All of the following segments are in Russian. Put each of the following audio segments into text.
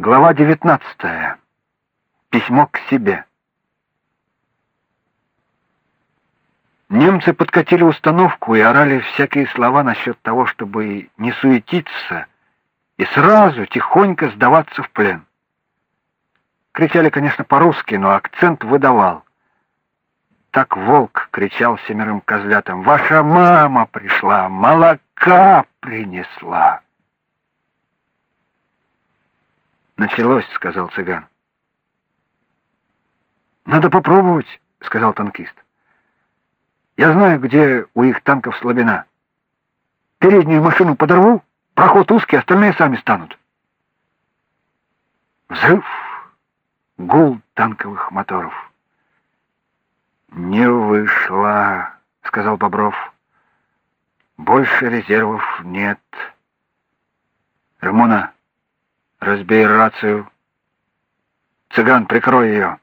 Глава 19. Письмо к себе. Немцы подкатили установку и орали всякие слова насчет того, чтобы не суетиться и сразу тихонько сдаваться в плен. Кричали, конечно, по-русски, но акцент выдавал. Так волк кричал семерым козлятам: "Ваша мама пришла, молока принесла!" Началось, сказал цыган. Надо попробовать, сказал танкист. Я знаю, где у их танков слабина. Переднюю машину подорву, проход узкий, остальные сами станут. Взрыв, гул танковых моторов. Не вышло, сказал Бобров. Больше резервов нет. Рамона, Разбей рацию. Цыган, прикрой ее.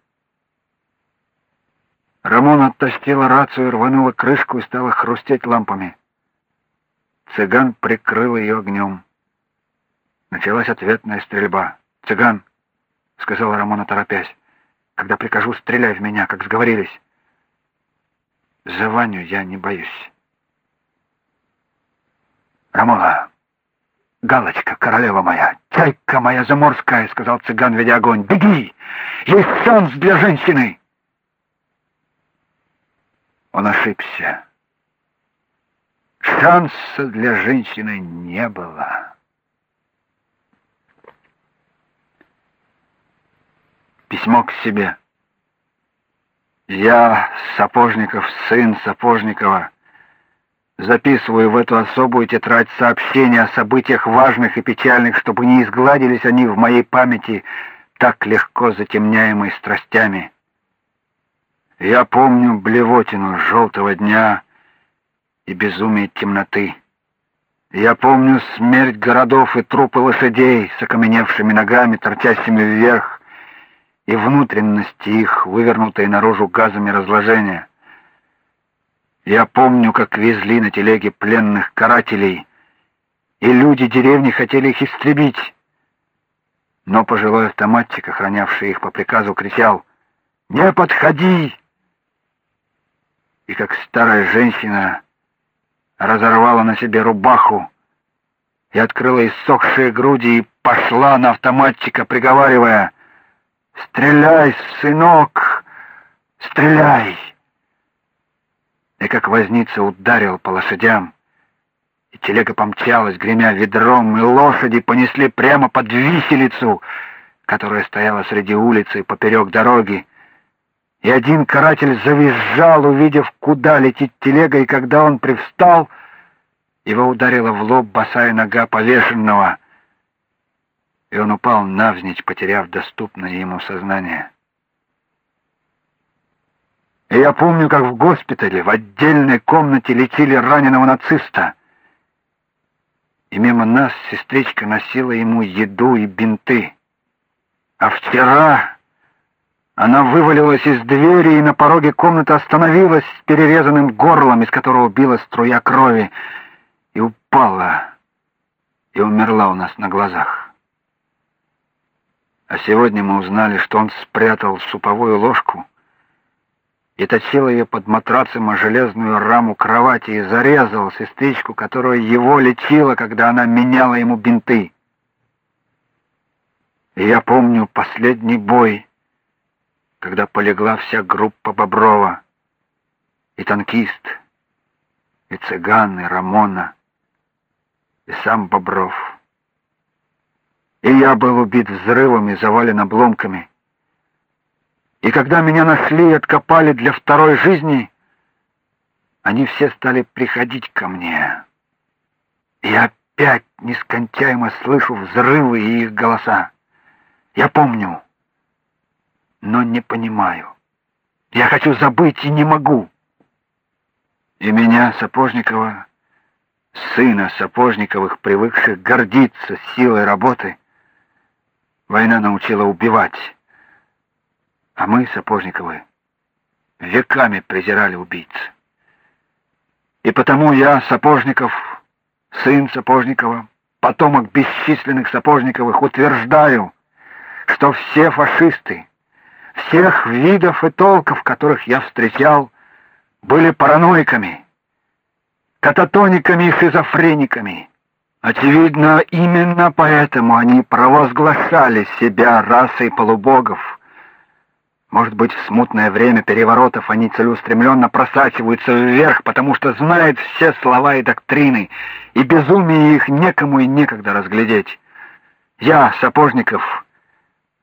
Рамон оттащила рацию, рванула крышку и стала хрустеть лампами. Цыган прикрыл ее огнем. Началась ответная стрельба. "Цыган", сказал Рамон, торопясь. "Когда прикажу, стреляй в меня, как сговорились. За Ваню я не боюсь". Рамона Галочка, королева моя, чайка моя заморская, сказал цыган, ведя огонь. Беги! Есть шанс для женщины. Он ошибся. Шанса для женщины не было. Письмо к себе. Я, Сапожников, сын Сапожникова, Записываю в эту особую тетрадь сообщения о событиях важных и печальных, чтобы не изгладились они в моей памяти, так легко затемняемой страстями. Я помню блевотину желтого дня и безумие темноты. Я помню смерть городов и трупы лошадей с окаменевшими ногами, торчащими вверх, и внутренности их, вывернутые наружу газами разложения. Я помню, как везли на телеге пленных карателей, и люди деревни хотели их истребить. Но пожилой автоматчик, охранявший их по приказу, кричал: "Не подходи!" И как старая женщина разорвала на себе рубаху и открыла иссохшие груди и пошла на автоматчика, приговаривая: "Стреляй, сынок, стреляй!" И как возница ударил по лошадям, и телега помчалась, гремя ведром, и лошади понесли прямо под виселицу, которая стояла среди улицы поперек дороги. И один каратель завизжал, увидев, куда летит телега, и когда он привстал, его ударила в лоб босая нога повешенного, и он упал навзничь, потеряв доступное ему сознание. И я помню, как в госпитале в отдельной комнате лечили раненого нациста. И мимо нас сестричка носила ему еду и бинты. А вчера она вывалилась из двери и на пороге комнаты остановилась с перерезанным горлом, из которого била струя крови, и упала, и умерла у нас на глазах. А сегодня мы узнали, что он спрятал суповую ложку и точил ее под матрацем о железную раму кровати и зарезал сестричку, которая его лечила, когда она меняла ему бинты. И я помню последний бой, когда полегла вся группа Боброва, и танкист, и цыган, и Рамона, и сам Бобров. И я был убит взрывами, завален обломками. И когда меня нашли и откопали для второй жизни, они все стали приходить ко мне. И опять нескончаемо слышу взрывы и их голоса. Я помню, но не понимаю. Я хочу забыть и не могу. И меня, Сапожникова, сына Сапожниковых, привыкших гордиться силой работы, война научила убивать. А мы, Сапожниковы, веками презирали убийц. И потому я, Сапожников, сын Сапожникова, потомок бесчисленных Сапожниковых, утверждаю, что все фашисты, всех видов и толков, которых я встречал, были параноиками, кататониками и шизофрениками. Очевидно, именно поэтому они провозглашали себя расой полубогов. Может быть, в смутное время переворотов они целеустремленно просачиваются вверх, потому что знают все слова и доктрины, и безумие их некому и некогда разглядеть. Я, Сапожников,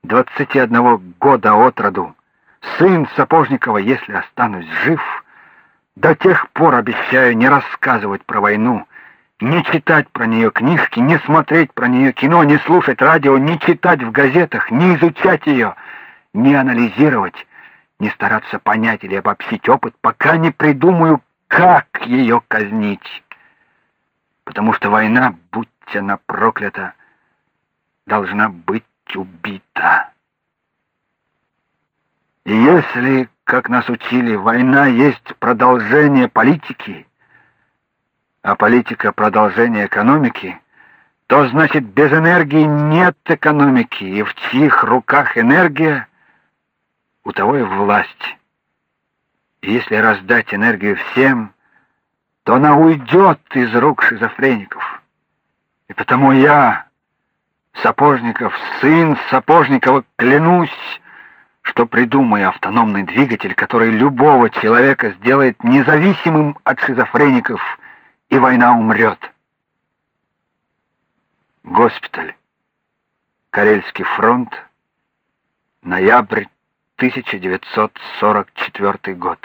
21 года от роду, сын Сапожникова, если останусь жив, до тех пор обещаю не рассказывать про войну, не читать про нее книжки, не смотреть про нее кино, не слушать радио, не читать в газетах, не изучать ее, не анализировать, не стараться понять или обобщить опыт, пока не придумаю, как ее казнить. Потому что война, будь она проклята, должна быть убита. И если, как нас учили, война есть продолжение политики, а политика продолжение экономики, то значит без энергии нет экономики, и в чьих руках энергия, у того и власть. И если раздать энергию всем, то она уйдет из рук шизофреников. И потому я, Сапожников, сын Сапожникова, клянусь, что придумаю автономный двигатель, который любого человека сделает независимым от шизофреников, и война умрет. Госпиталь. Карельский фронт. Ноябрь 1944 год.